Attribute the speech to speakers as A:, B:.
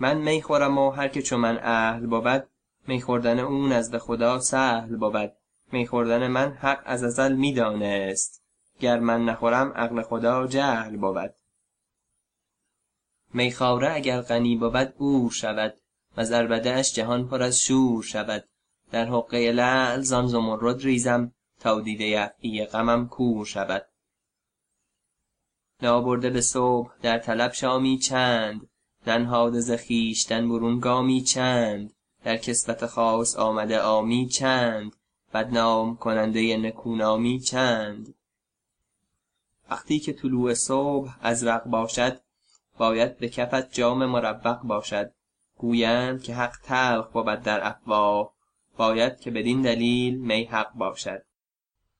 A: من می خورم و هر که چو من اهل بود می خوردن او نزد خدا سهل بود می خوردن من حق از ازل می دانست گر من نخورم عقل خدا جهل بود میخواره اگر غنی بود عور شود. وز عربده اش جهان پر از شور شود. در حقه لعل زان زمرد ریزم. تا دیده افعی غمم کور شود. نابرده به صبح در طلب شامی چند. ننهاده ز خویشتن برون گامی چند در کسوت خاص آمده عامی چند بدنام کننده نکونامی چند. وقتی که طلوع صبح ازرق باشد باید به کفت جام مروق باشد. گویند که حق تلخ بود در افواه باید که بدین دلیل می حق باشد.